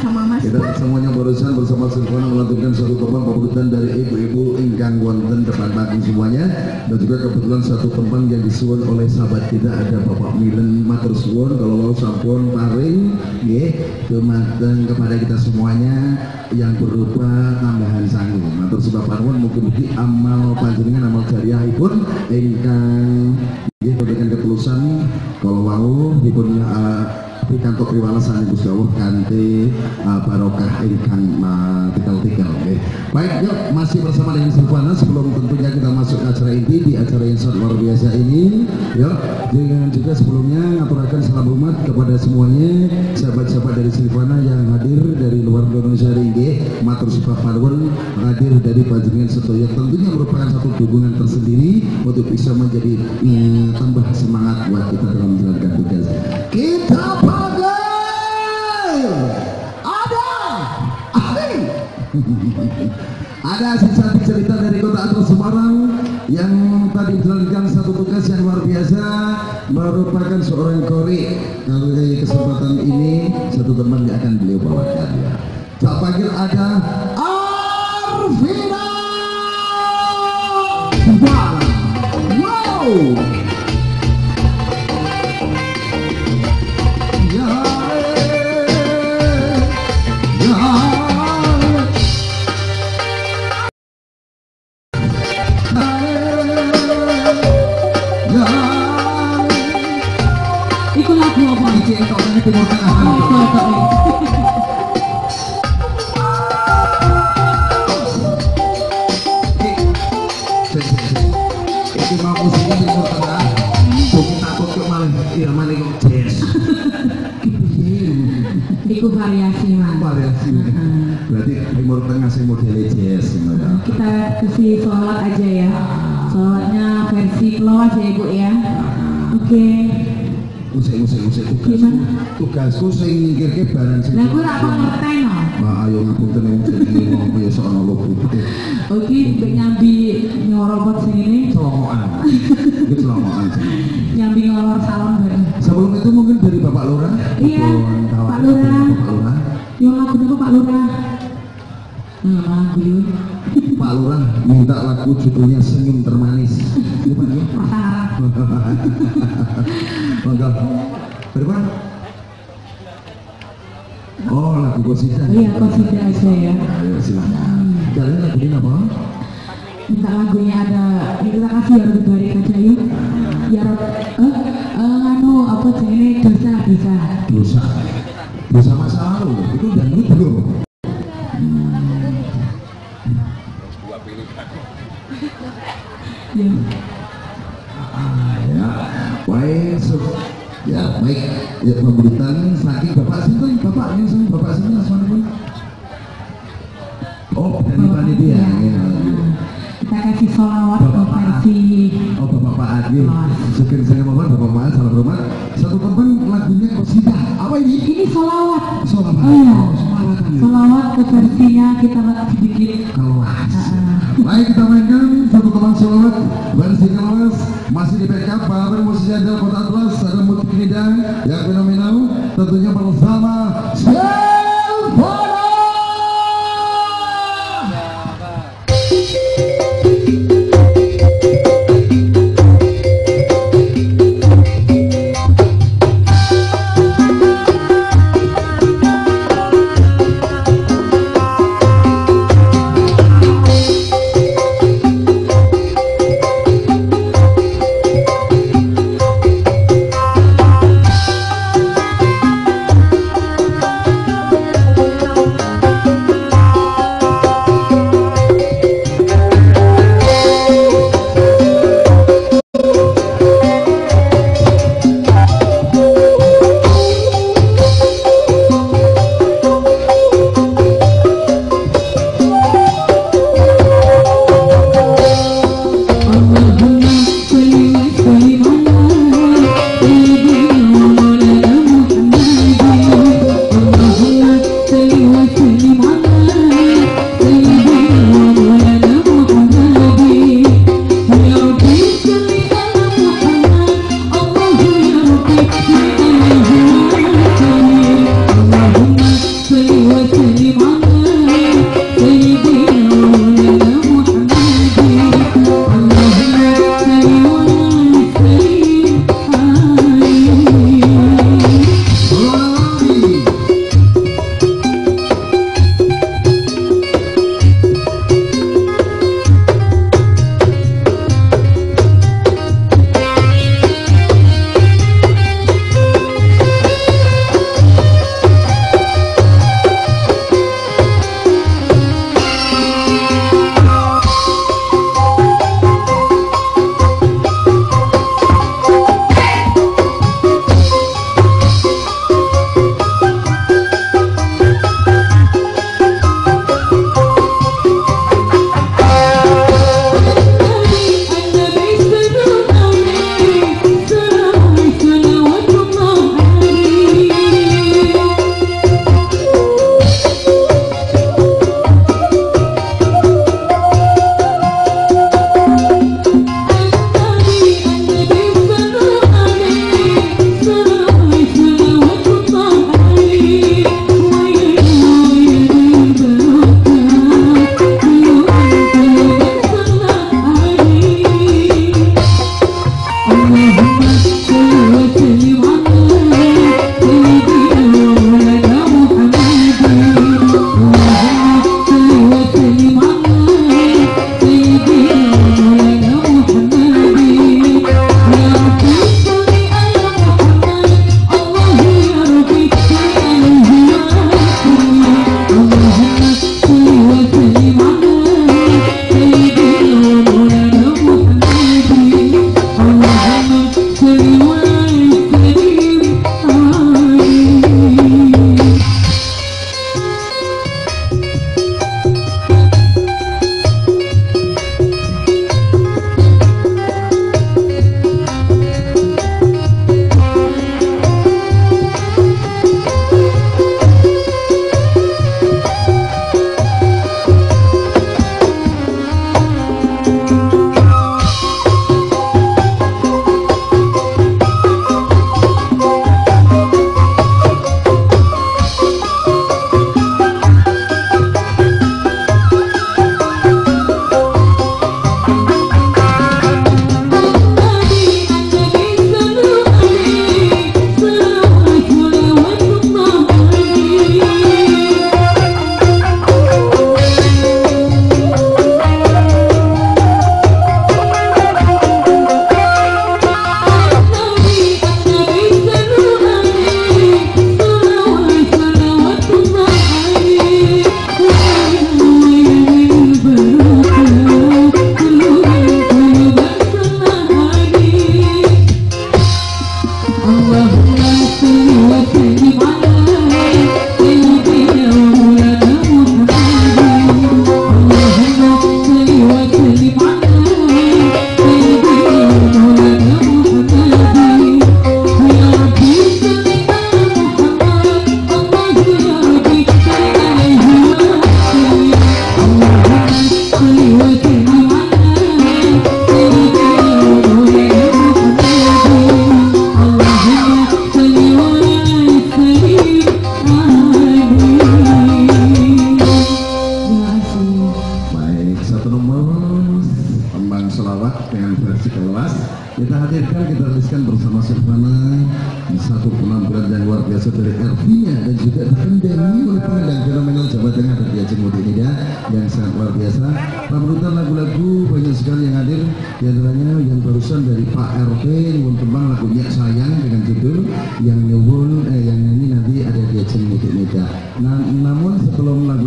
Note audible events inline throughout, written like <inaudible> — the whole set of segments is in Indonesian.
Sama Mas kita semuanya barusan bersama Silvana melantunkan satu teman pembukaan dari ibu-ibu ingkang wonten depan pagi semuanya. Dan juga kebetulan satu teman yang disuwun oleh sahabat kita ada Bapak Milen Matur Suwun. Kalau mau sampun paring nggih kepada kita semuanya yang berupa tambahan sangu matur sebab panuwun mugi-mugi amal panjenengan amal jariahipun ingkang nggih berikan ketulusan. Kalau mau dipun uh, pikantuk riwalasan Ibu Dawuh kanthi uh, barokah ingkang uh, tikel-tikel nggih. Baik, yuk masih bersama dengan Silvana sebelum tentunya kita masuk ke acara inti di acara yang sangat luar biasa ini. Yuk, dengan juga sebelumnya ngaturaken salam hormat kepada semuanya sahabat-sahabat dari Silvana yang hadir dari luar Indonesia nggih. Matur sebab panuwun hadir dari panjenengan sedaya tentunya merupakan satu dukungan tersendiri untuk bisa menjadi mm, tambah semangat buat kita dalam menjalankan tugas. Kita <laughs> ada sisa cerita dari kota Atlas Semarang yang tadi menjalankan satu tugas yang luar biasa merupakan seorang kori kali kesempatan ini satu teman yang akan beliau bawakan. Ya. Tak panggil ada Arvina. Wow Iku variasi mas. Variasi. Berarti Timur Tengah sing modele jazz ngono ya. Kita kasih selawat aja ya. Selawatnya versi kelawat ya ibu ya. Oke. Usik usik usik tugasku. Gimana? Tugasku sing nyingkirke barang sing. Lah gue apa ngerti? Nah, ayo ngapunten wong jenenge wong ya sono lho. Oke, mbak nyambi nyorobot sini, Celomokan. Iki celomokan. sih. nyambi ngolor salon bareng. Sebelum itu mungkin dari Bapak Lurah. Iya, Pak Lurah. Bapak Lurah. Yo lagu apa Pak Lurah? Hmm, lagu. Pak Lurah minta lagu judulnya Senyum Termanis. Ini Pak ya. Prasarana. Monggo. Mana? Oh, lagu Kosida. Iya, kosida aja ya. Ayo silakan. Kalian lagu ini apa? Minta lagunya ada, kita kasih ya lebih baik aja yuk. Ya Rob, eh, eh, anu apa jenenge dosa dosa. Dosa. Dosa masa lalu. Itu dangdut belum? Ya. Ah, ya. Baik, so- ya baik. Ya pemberitaan saking Bapak Sinten, solawat Bapak versi Oh, Bapak Pak. Mas. Sekian saya mohon Bapak Pak, salam hormat. Satu teman lagunya Kosidah. Apa ini? ini solawat. Solawat. Oh iya. Oh. Solawat ke versinya kita sedikit. Kelas. Ah. Baik kita mainkan satu teman solawat versi kelas masih di backup para musisi ada Kota Atlas ada Mutik Nidang yang fenomenal tentunya bersama Silvana. Penampilan yang luar biasa dari RV-nya dan juga ditandemi oleh pengedang fenomenal Jawa Tengah dari Aceh Multimedia yang sangat luar biasa. Pemerintahan lagu-lagu banyak sekali yang hadir di antaranya yang barusan dari Pak RP nyuwun tembang lagunya sayang dengan judul yang nyuwun eh yang ini nanti ada di Aceh Multimedia nah, namun sebelum lagu-lagunya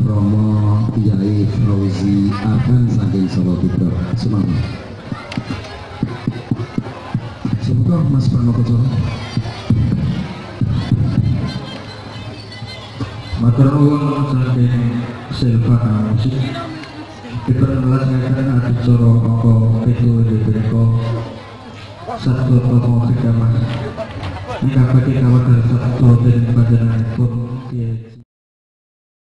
Romo Kiai Fauzi akan saking Solo Tidro. Semangat. Semoga Mas Pranoto Solo. Matur nuwun saking Silva Musik. Diperluas ngeten adicara angka 7 di Breko Sabtu Tomo Kedamah Ingkang badhe kawadar sabtu dening panjenenganipun Kiai